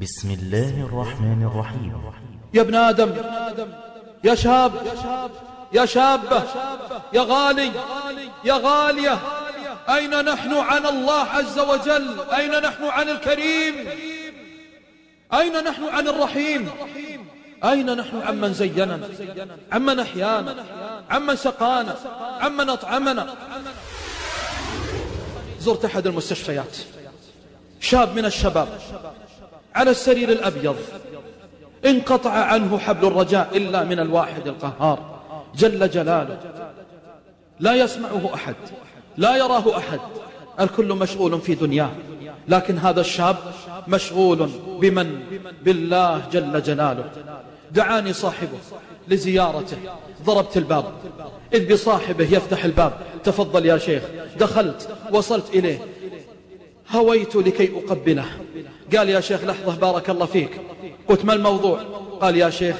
بسم الله الرحمن الرحيم. يا ابن آدم يا شاب يا شابة يا غالي يا غالية أين نحن عن الله عز وجل؟ أين نحن عن الكريم؟ أين نحن عن الرحيم؟ أين نحن عمن زيننا؟ عمن أحيانا؟ عمن سقانا؟ عمن أطعمنا؟ زرت أحد المستشفيات. شاب من الشباب. على السرير الأبيض. انقطع عنه حبل الرجاء إلا من الواحد القهار. جل جلاله. لا يسمعه أحد. لا يراه أحد. الكل مشغول في دنياه. لكن هذا الشاب مشغول بمن؟ بالله جل جلاله. دعاني صاحبه لزيارته. ضربت الباب. إذ بصاحبه يفتح الباب. تفضل يا شيخ. دخلت. وصلت إليه. هويت لكي أقبله. قال يا شيخ لحظة بارك الله فيك. قلت ما الموضوع؟ قال يا شيخ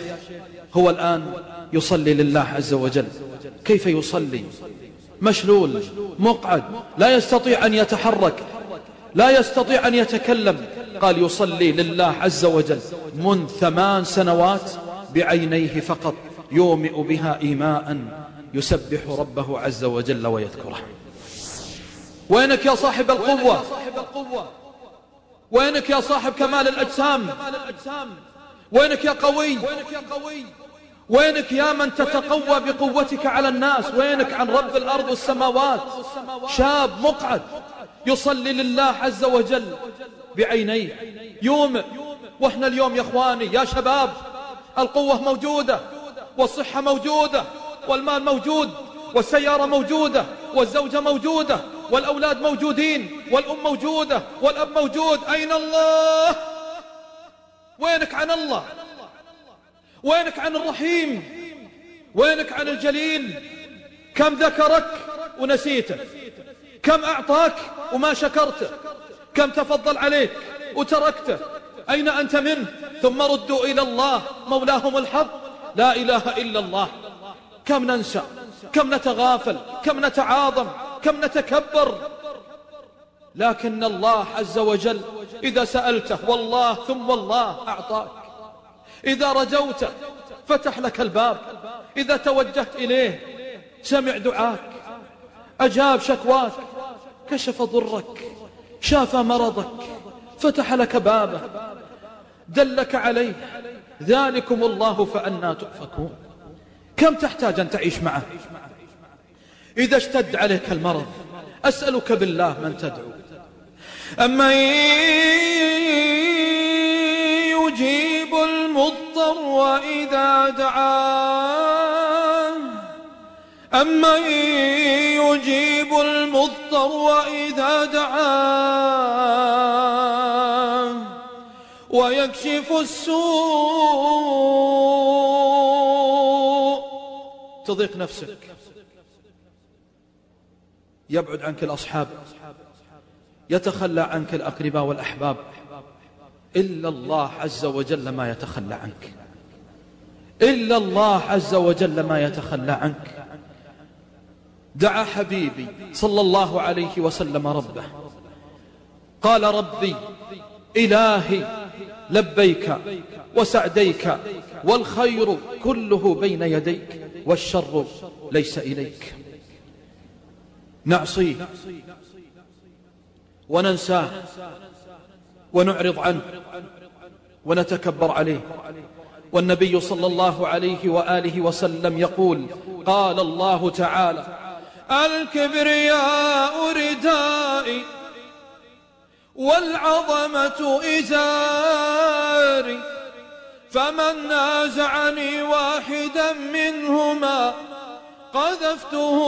هو الآن يصلي لله عز وجل. كيف يصلي؟ مشلول مقعد لا يستطيع أن يتحرك لا يستطيع أن يتكلم. قال يصلي لله عز وجل منذ ثمان سنوات بعينيه فقط يومئ بها إيماء يسبح ربه عز وجل ويذكره. وينك يا صاحب القوة؟ وينك يا صاحب كمال الأجسام؟ وينك يا قوي؟ وينك يا من تتقوى بقوتك على الناس؟ وينك عن رب الأرض والسماوات؟ شاب مقعد يصلي لله عز وجل بعينيه. يومئ وإحنا اليوم يا إخواني يا شباب القوة موجودة والصحة موجودة والمال موجود والسيارة موجودة والزوجة موجودة والأولاد موجودين والأم موجودة والأب موجود. أين الله؟ وينك عن الله؟ وينك عن الرحيم؟ وينك عن الجليل؟ كم ذكرك ونسيته؟ كم أعطاك وما شكرته؟ كم تفضل عليك وتركته؟ أين أنت منه؟ ثم ردوا إلى الله مولاهم الحق. لا إله إلا الله. كم ننسى؟ كم نتغافل؟ كم نتعاظم؟ كم نتكبر. لكن الله عز وجل إذا سألته والله ثم والله أعطاك. إذا رجوت فتح لك الباب. إذا توجهت إليه سمع دعاك. أجاب شكواك. كشف ضرك. شاف مرضك. فتح لك بابه. دلك عليه. ذلكم الله فأنا تؤفكون. كم تحتاج أن تعيش معه؟ إذا اشتد عليك المرض أسألك بالله من تدعو. أمن يجيب المضطر إذا دعاه أمن يجيب المضطر إذا دعاه ويكشف السوء تضيق نفسك. يبعد عنك الأصحاب يتخلى عنك الأقرباء والأحباب إلا الله عز وجل ما يتخلى عنك. إلا الله عز وجل ما يتخلى عنك. دعا حبيبي صلى الله عليه وسلم ربه. قال ربي إلهي لبيك وسعديك والخير كله بين يديك والشر ليس إليك. نعصيه وننساه ونعرض عنه ونتكبر عليه. والنبي صلى الله عليه وآله وسلم يقول قال الله تعالى الكبرياء ردائي والعظمة إزاري فمن نازعني واحدا منهما قذفته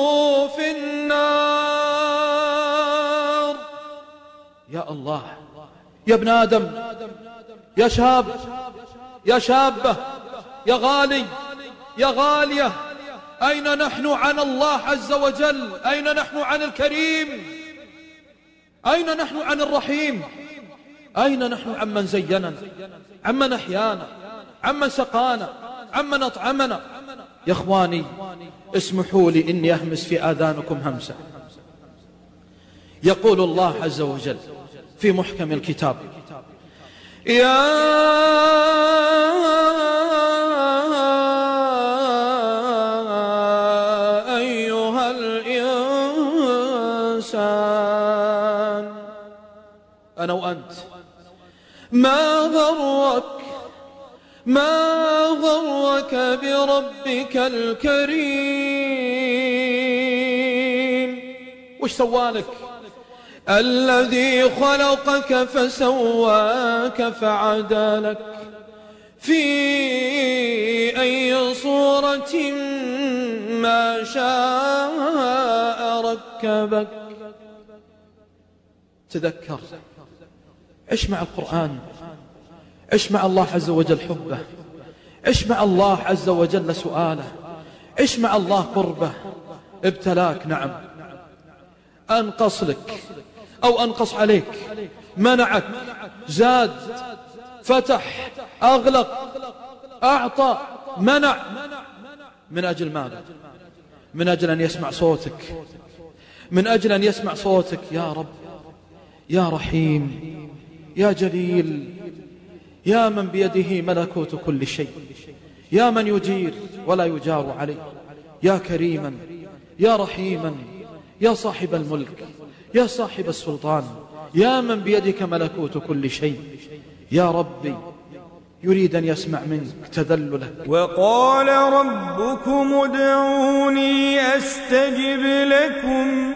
في النار. يا الله يا ابن آدم يا شاب يا شابة يا غالي يا غالية أين نحن عن الله عز وجل؟ أين نحن عن الكريم؟ أين نحن عن الرحيم؟ أين نحن عمن زيننا؟ عمن أحيانا؟ عمن سقانا؟ عمن أطعمنا؟ يا إخواني اسمحوا لي إني أهمس في آذانكم همسة. يقول الله عز وجل في محكم الكتاب يا أيها الإنسان أنا وأنت ما غرك ما غرك بربك الكريم. وش سوالك الذي خلقك فسواك فعدلك. في أي صورة ما شاء ركبك. تذكر. عش مع القرآن؟ عش مع الله عز وجل حبه. عش مع الله عز وجل سؤاله. عش مع الله قربه. ابتلاك نعم. أنقص لك أو أنقص عليك. منعك. زاد. فتح. أغلق. أعطى. منع. من أجل ماذا؟ من أجل أن يسمع صوتك. من أجل أن يسمع صوتك. يا رب. يا رحيم. يا جليل. يا من بيده ملكوت كل شيء. يا من يجير ولا يجار عليه. يا كريما يا رحيما يا صاحب الملك يا صاحب السلطان يا من بيدك ملكوت كل شيء. يا ربي يريد أن يسمع منك تذلله وقال ربكم ادعوني أستجب لكم.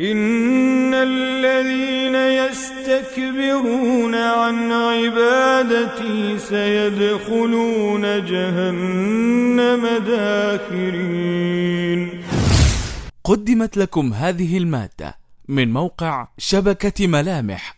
إن الذين يستكبرون عن عبادتي سيدخلون جهنم داخرين. قدمت لكم هذه المادة من موقع شبكة ملامح.